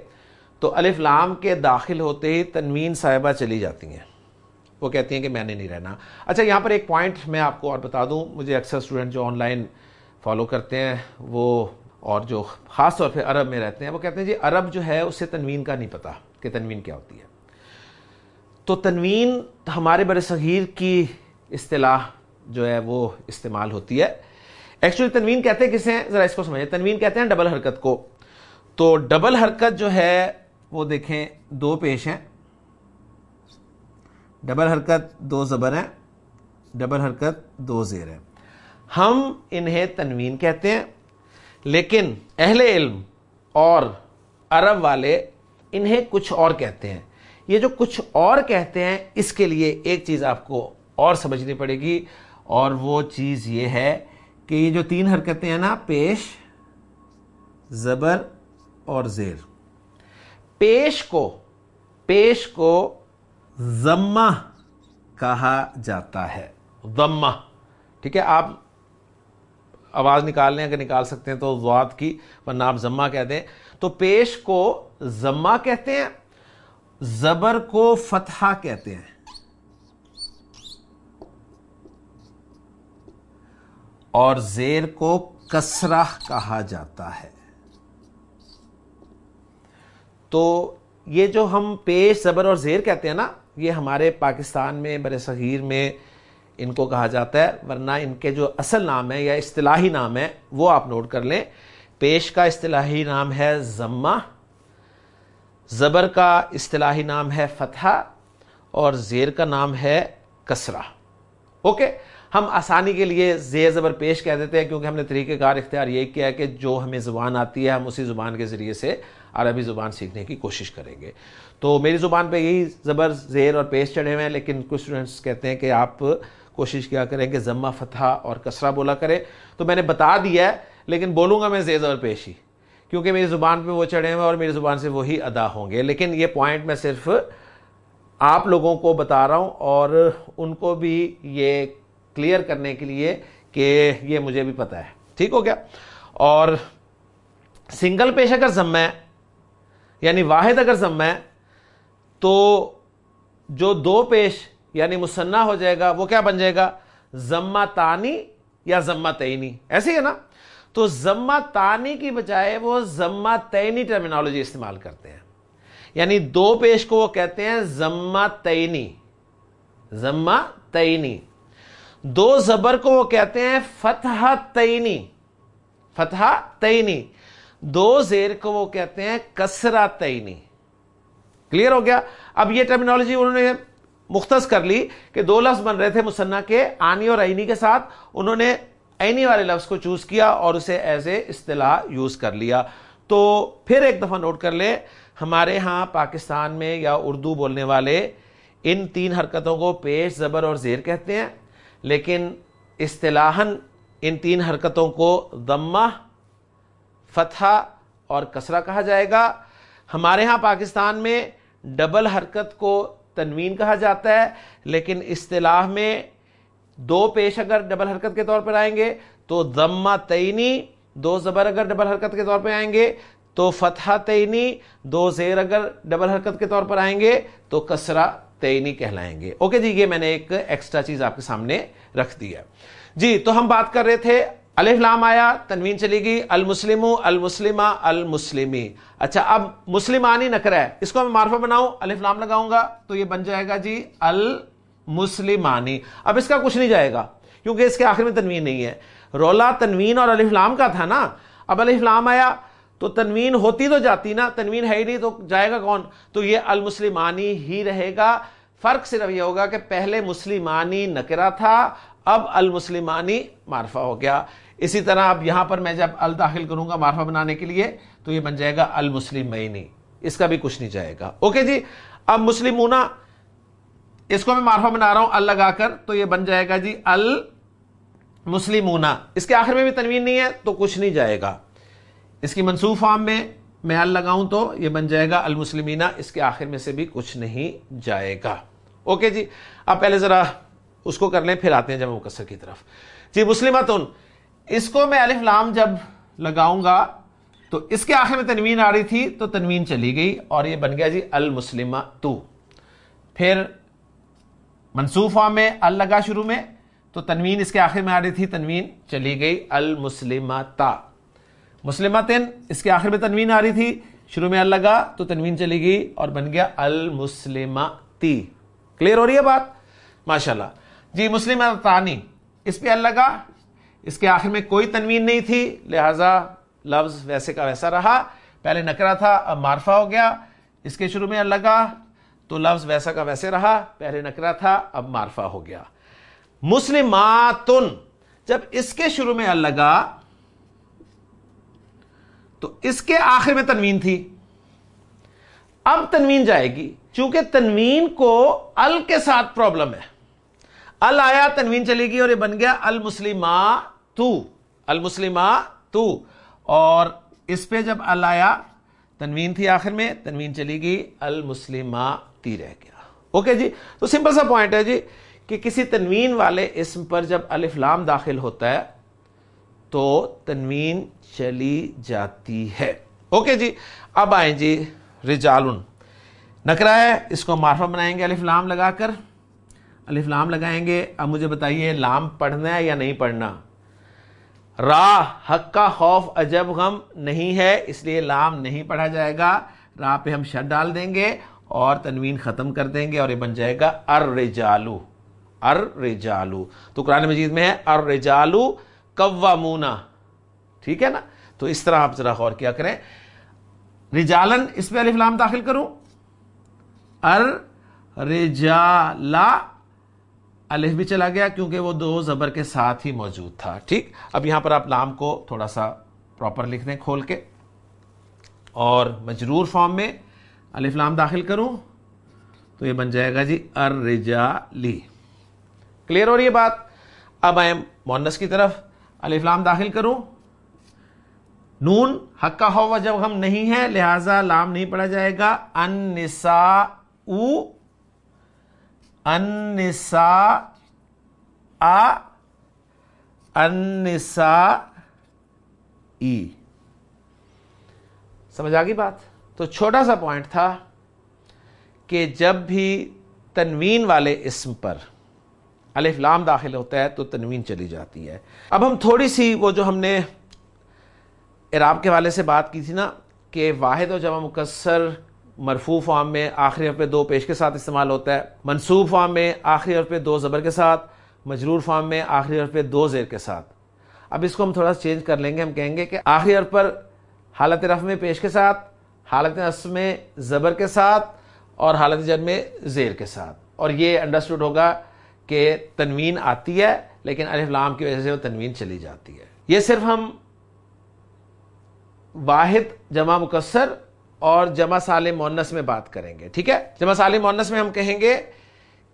تو الف لام کے داخل ہوتے ہی تنوین صاحبہ چلی جاتی ہیں۔ وہ کہتی ہیں کہ میں نے نہیں رہنا۔ اچھا یہاں پر ایک پوائنٹ میں آپ کو اور بتا دوں۔ مجھے اکثر اسٹوڈنٹ جو آن لائن فالو کرتے ہیں، وہ اور جو خاص طور پہ عرب میں رہتے ہیں، وہ کہتے ہیں جی عرب جو ہے اسے تنوین کا نہیں پتا کہ تنوین کیا ہوتی ہے۔ تو تنوین ہمارے بر صغیر کی اصطلاح جو ہے وہ استعمال ہوتی ہے۔ ایکچولی تنوین کہتے ہیں کسے ذرا اس کو سمجھیں۔ تنوین کہتے ہیں ڈبل حرکت کو۔ تو ڈبل حرکت جو ہے وہ دیکھیں، دو پیش ہیں۔ ڈبل حرکت دو زبر ہیں، ڈبل حرکت دو زیر ہیں۔ ہم انہیں تنوین کہتے ہیں، لیکن اہل علم اور عرب والے انہیں کچھ اور کہتے ہیں۔ یہ جو کچھ اور کہتے ہیں، اس کے لیے ایک چیز آپ کو اور سمجھنی پڑے گی، اور وہ چیز یہ ہے کہ یہ جو تین حرکتیں ہیں نا، پیش، زبر اور زیر۔ پیش کو پیش کو ضمہ کہا جاتا ہے۔ ضمہ، ٹھیک ہے، آپ آواز نکال لیں، اگر نکال سکتے ہیں تو ضوات کی، ورنہ آپ ضمہ کہتے ہیں تو پیش کو ضمہ کہتے ہیں زبر کو فتحہ کہتے ہیں۔ اور زیر کو کسرہ کہا جاتا ہے۔ تو یہ جو ہم پیش زبر اور زیر کہتے ہیں نا، یہ ہمارے پاکستان میں، بر صغیر میں ان کو کہا جاتا ہے، ورنہ ان کے جو اصل نام ہے یا اصطلاحی نام ہے، وہ آپ نوٹ کر لیں۔ پیش کا اصطلاحی نام ہے ضمہ زبر کا اصطلاحی نام ہے فتح اور زیر کا نام ہے کسرہ۔ اوکے، ہم آسانی کے لیے زیر زبر پیش کہہ دیتے ہیں کیونکہ ہم نے طریقہ کار اختیار یہ کیا ہے کہ جو ہمیں زبان آتی ہے، ہم اسی زبان کے ذریعے سے عربی زبان سیکھنے کی کوشش کریں گے۔ تو میری زبان پہ یہی زبر زیر اور پیش چڑھے ہوئے ہیں، لیکن کچھ اسٹوڈنٹس کہتے ہیں کہ آپ کوشش کیا کریں کہ ضمہ فتح اور کسرہ بولا کرے تو میں نے بتا دیا ہے، لیکن بولوں گا میں زیز اور پیشی کیونکہ میری زبان پہ وہ چڑھے ہوئے اور میری زبان سے وہی ادا ہوں گے۔ لیکن یہ پوائنٹ میں صرف آپ لوگوں کو بتا رہا ہوں اور ان کو بھی یہ کلیئر کرنے کے لیے کہ یہ مجھے بھی پتا ہے۔ ٹھیک ہو گیا؟ اور سنگل پیش اگر ضمہ ہے یعنی واحد اگر ضمہ ہے، تو جو دو پیش یعنی مسنہ ہو جائے گا، وہ کیا بن جائے گا؟ ضمہ تانی یا ضمہ تعینی ایسے ہے نا؟ تو ضمہ تانی کی بجائے وہ ضمہ تعینی ٹرمینالوجی استعمال کرتے ہیں۔ یعنی دو پیش کو وہ کہتے ہیں ضمہ تعینی ضمہ تعینی دو زبر کو وہ کہتے ہیں فتح تعینی فتح تعینی دو زیر کو وہ کہتے ہیں کسرا تعینی کلیئر ہو گیا؟ اب یہ ٹرمینالوجی انہوں نے مختص کر لی کہ دو لفظ بن رہے تھے مسنہ کے، آنی اور عینی کے ساتھ، انہوں نے عینی والے لفظ کو چوز کیا اور اسے ایز اے اصطلاح یوز کر لیا۔ تو پھر ایک دفعہ نوٹ کر لیں، ہمارے ہاں پاکستان میں یا اردو بولنے والے ان تین حرکتوں کو پیش، زبر اور زیر کہتے ہیں، لیکن اصطلاحاً ان تین حرکتوں کو ضمہ فتح اور کسرہ کہا جائے گا۔ ہمارے ہاں پاکستان میں ڈبل حرکت کو تنوین کہا جاتا ہے، لیکن اصطلاح میں دو پیش اگر ڈبل حرکت کے طور پر آئیں گے تو ضمہ تعینی دو زبر اگر ڈبل حرکت کے طور پہ آئیں گے تو فتح تعینی دو زیر اگر ڈبل حرکت کے طور پر آئیں گے تو کسرہ تعینی کہلائیں گے۔ اوکے جی یہ میں نے ایک ایکسٹرا چیز آپ کے سامنے رکھ دیا جی تو ہم بات کر رہے تھے، الف لام آیا، تنوین چلی گئی المسلم المسلمہ، المسلمی۔ اچھا اب مسلمانی نکرا ہے، اس کو میں معرفہ بناؤں، الف لام لگاؤں گا تو یہ بن جائے گا جی المسلمانی اب اس کا کچھ نہیں جائے گا، کیونکہ اس کے آخر میں تنوین نہیں ہے۔ رولا تنوین اور الف لام کا تھا نا۔ اب الف لام آیا تو تنوین ہوتی تو جاتی نا، تنوین ہے ہی نہیں تو جائے گا کون؟ تو یہ المسلمانی ہی رہے گا۔ فرق صرف یہ ہوگا کہ پہلے مسلمانی نکرا تھا، اب المسلمانی معرفہ ہو گیا۔ اسی طرح اب یہاں پر میں جب ال داخل کروں گا معرفہ بنانے کے لیے، تو یہ بن جائے گا المسلمینی۔ اس کا بھی کچھ نہیں جائے گا۔ اوکے جی اب مسلمونا اس کو میں معرفہ بنا رہا ہوں، ال لگا کر، تو یہ بن جائے گا جی المسلمونا اس کے آخر میں بھی تنوین نہیں ہے، تو کچھ نہیں جائے گا۔ اس کی منصوب فارم میں میں ال لگاؤں تو یہ بن جائے گا المسلمینہ اس کے آخر میں سے بھی کچھ نہیں جائے گا۔ اوکے جی اب پہلے ذرا اس کو کر لیں، پھر آتے ہیں جب مکسر کی طرف۔ جی مسلمتن اس کو میں الف لام جب لگاؤں گا، تو اس کے آخر میں تنوین آ رہی تھی، تو تنوین چلی گئی اور یہ بن گیا جی المسلمہ تو پھر منصوف فارم میں ال لگا شروع میں، تو تنوین اس کے آخر میں آ رہی تھی، تنوین چلی گئی المسلمہ تا مسلمتن اس کے آخر میں تنوین آ رہی تھی، شروع میں ال لگا، تو تنوین چلی گئی اور بن گیا المسلمہ تی کلیئر ہو رہی ہے بات؟ ماشاء اللہ جی مسلم تانی اس پہ ال لگا، اس کے آخر میں کوئی تنوین نہیں تھی، لہذا لفظ ویسے کا ویسا رہا۔ پہلے نکرا تھا، اب معرفہ ہو گیا، اس کے شروع میں لگا تو لفظ ویسا کا ویسے رہا، پہلے نکرا تھا، اب معرفہ ہو گیا۔ مسلماتن، جب اس کے شروع میں لگا، تو اس کے آخر میں تنوین تھی۔ اب تنوین جائے گی، چونکہ تنوین کو ال کے ساتھ پرابلم ہے۔ ال آیا، تنوین چلے گی اور یہ بن گیا المسلمہ تو المسلمہ تو اور اس پہ جب ال آیا، تنوین تھی آخر میں، تنوین چلی گئی المسلمہ تی رہ گیا۔ اوکے جی؟ تو سمپل سا پوائنٹ ہے جی کہ کسی تنوین والے اسم پر جب الف لام داخل ہوتا ہے تو تنوین چلی جاتی ہے۔ اوکے جی؟ اب آئیں جی رجالن۔ نکرا ہے، اس کو معرفہ بنائیں گے الف لام لگا کر۔ الف لام لگائیں گے۔ اب مجھے بتائیے، لام پڑھنا ہے یا نہیں پڑھنا؟ را، حق کا خوف، عجب غم نہیں ہے، اس لیے لام نہیں پڑھا جائے گا۔ را پہ ہم شد ڈال دیں گے۔ اور تنوین ختم کر دیں گے اور یہ بن جائے گا ار رجالو ار رجالو تو قرآن مجید میں ہے ار رجالو قوامونا۔ ٹھیک ہے نا؟ تو اس طرح آپ ذرا غور کیا کریں۔ رجالن، اس پہ الف لام داخل کروں۔ ار رجالا الف بھی چلا گیا کیونکہ وہ دو زبر کے ساتھ ہی موجود تھا۔ ٹھیک؟ اب یہاں پر آپ لام کو تھوڑا سا پراپر لکھ دیں، کھول کے۔ اور مجرور فارم میں الف لام داخل کروں تو یہ بن جائے گا جی ار رجا لی کلیئر ہو رہی ہے بات؟ اب آئے مونس کی طرف۔ الفلام داخل کروں۔ نون، حق کا ہوا جب ہم نہیں ہے، لہذا لام نہیں پڑھا جائے گا۔ ان نسا انسا انسا ای سمجھ آ گئی بات؟ تو چھوٹا سا پوائنٹ تھا کہ جب بھی تنوین والے اسم پر الف لام داخل ہوتا ہے تو تنوین چلی جاتی ہے۔ اب ہم تھوڑی سی وہ جو ہم نے عراب کے والے سے بات کی تھی نا کہ واحد و جمع مکسر مرفوع فارم میں آخری حرف پہ دو پیش کے ساتھ استعمال ہوتا ہے منصوب فارم میں آخری حرف پہ دو زبر کے ساتھ، مجرور فارم میں آخری حرف پہ دو زیر کے ساتھ۔ اب اس کو ہم تھوڑا چینج کر لیں گے، ہم کہیں گے کہ آخری حرف پر حالت رف میں پیش کے ساتھ حالت نصف میں زبر کے ساتھ اور حالت جر میں زیر کے ساتھ۔ اور یہ انڈرسٹوڈ ہوگا کہ تنوین آتی ہے، لیکن الف لام کی وجہ سے وہ تنوین چلی جاتی ہے۔ یہ صرف ہم واحد، جمع مکسر اور جمع سالم مونس میں بات کریں گے، ٹھیک ہے؟ جمع سالم مونس میں ہم کہیں گے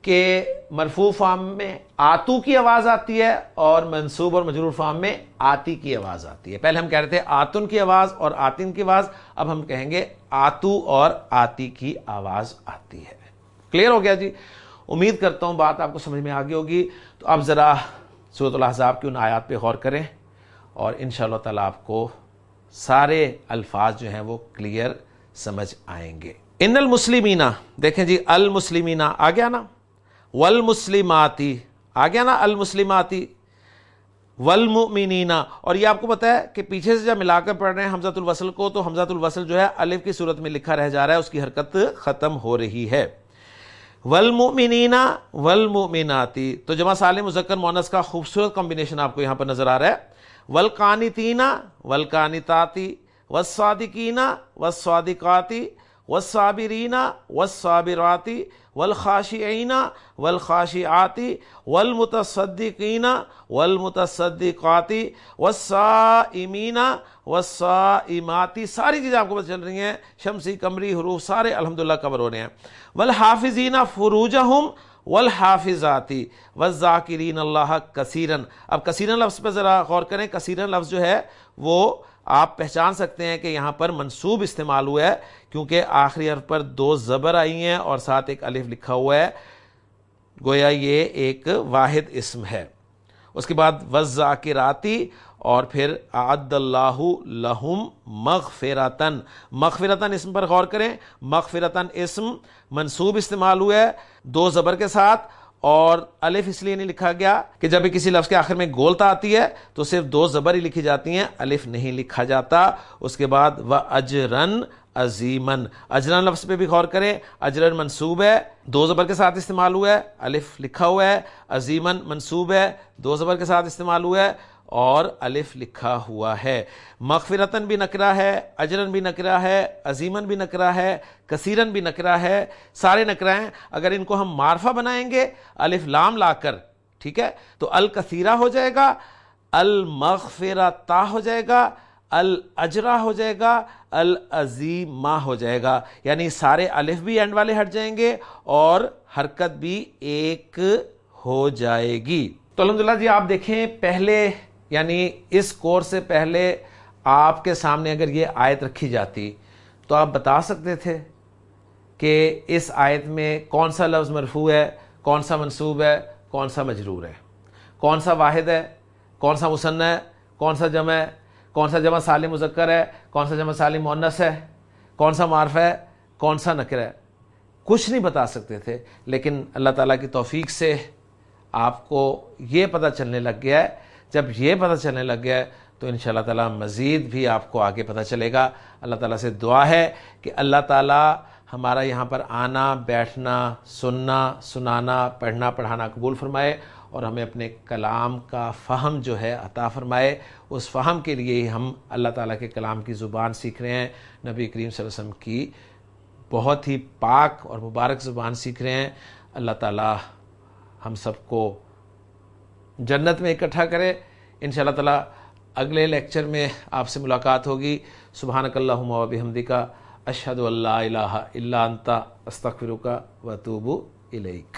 کہ مرفوع فارم میں آتو کی آواز آتی ہے اور منصوب اور مجرور فارم میں آتی کی آواز آتی ہے۔ پہلے ہم کہہ رہے تھے آتن کی آواز اور آتن کی آواز، اب ہم کہیں گے آتو اور آتی کی آواز آتی ہے۔ کلیئر ہو گیا جی؟ امید کرتا ہوں بات آپ کو سمجھ میں آگے ہوگی۔ تو اب ذرا صورت الحضاب کی ان آیات پہ غور کریں اور ان شاء اللہ تعالیٰ آپ کو سارے الفاظ جو ہیں وہ کلیئر سمجھ آئیں گے۔ ان المسلمینا دیکھیں جی المسلمینا آ گیا نا والمسلماتی۔ آ گیا نا المسلماتی؟ والمؤمنینا۔ اور یہ آپ کو پتا ہے کہ پیچھے سے جب ملا کر پڑھ رہے ہیں حمزت الوصل کو، تو حمزت الوصل جو ہے الف کی صورت میں لکھا رہ جا رہا ہے، اس کی حرکت ختم ہو رہی ہے۔ والمؤمنینا والمؤمناتی۔ تو جمع سالم مذکر مونس کا خوبصورت کمبینیشن آپ کو یہاں پر نظر آ رہا ہے۔ ولقانتینا ولقانتاتی والصادقینا والصادقاتی۔ والصابرینا والصابراتی۔ والخاشعین والخاشعاتی والمتصدقین والمتصدقاتی والصائمین والصائماتی ساری چیزیں آپ کو پتہ چل رہی ہیں. شمسی، کمری، حروف، سارے الحمدللہ کور ہو رہے ہیں. والحافظین فروجہم والحافظاتی والذاکرین اللہ کثیرن اب کثیرن لفظ پہ ذرا غور کریں. کثیرن لفظ جو ہے وہ آپ پہچان سکتے ہیں کہ یہاں پر منصوب استعمال ہوا ہے، کیونکہ آخری حرف پر دو زبر آئی ہیں اور ساتھ ایک الف لکھا ہوا ہے۔ گویا یہ ایک واحد اسم ہے۔ اس کے بعد وزاکراتی اور پھر عد اللہ لہم مغفرتن مغفرتن اسم پر غور کریں۔ مغفرتن اسم منصوب استعمال ہوا ہے۔ دو زبر کے ساتھ اور الف اس لیے نہیں لکھا گیا کہ جب کسی لفظ کے آخر میں گولتا آتی ہے تو صرف دو زبر ہی لکھی جاتی ہیں، الف نہیں لکھا جاتا۔ اس کے بعد وہ اجرن عظیمن۔ اجرن لفظ پہ بھی غور کریں، اجرن منصوب ہے، دو زبر کے ساتھ استعمال ہوا ہے، الف لکھا ہوا ہے، عظیمن منصوب ہے، دو زبر کے ساتھ استعمال ہوا ہے۔ اور الف لکھا ہوا ہے۔ مغفرتن بھی نکرا ہے اجرن بھی نکرا ہے عظیمن بھی نکرا ہے کثیرن بھی نکرا ہے۔ سارے نکرا ہیں۔ اگر ان کو ہم معرفہ بنائیں گے، الف لام لا کر، ٹھیک ہے؟ تو الکثیرہ ہو جائے گا، المغفرتا ہو جائے گا، الاجرا ہو جائے گا، العظیمہ ہو جائے گا۔ یعنی سارے الف بھی اینڈ والے ہٹ جائیں گے اور حرکت بھی ایک ہو جائے گی۔ تو الحمدللہ جی آپ دیکھیں، پہلے یعنی اس کورس سے پہلے آپ کے سامنے اگر یہ آیت رکھی جاتی تو آپ بتا سکتے تھے کہ اس آیت میں کون سا لفظ مرفوع ہے کون سا منصوب ہے کون سا مجرور ہے کون سا واحد ہے کون سا مسن ہے کون سا جمع ہے کون سا جمع سالم مذکر ہے کون سا جمع سالم مونس ہے کون سا معرف ہے کون سا نکر ہے کچھ نہیں بتا سکتے تھے لیکن اللہ تعالیٰ کی توفیق سے آپ کو یہ پتہ چلنے لگ گیا ہے جب یہ پتہ چلنے لگ گیا تو ان شاء اللہ تعالیٰ مزید بھی آپ کو آگے پتہ چلے گا۔ اللہ تعالیٰ سے دعا ہے کہ اللہ تعالیٰ ہمارا یہاں پر آنا، بیٹھنا، سننا، سنانا، پڑھنا، پڑھانا قبول فرمائے اور ہمیں اپنے کلام کا فہم جو ہے عطا فرمائے۔ اس فہم کے لیے ہی ہم اللہ تعالیٰ کے کلام کی زبان سیکھ رہے ہیں۔ نبی کریم صلی اللہ علیہ وسلم کی بہت ہی پاک اور مبارک زبان سیکھ رہے ہیں۔ اللہ تعالیٰ ہم سب کو جنت میں اکٹھا کرے ان شاء اللہ تعالیٰ اگلے لیکچر میں آپ سے ملاقات ہوگی۔ سبحانک اللہ و بحمدی کا اشہد اللہ الہ الا انتا استغفرک و توبو الیک۔